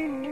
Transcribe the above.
Mm-hmm.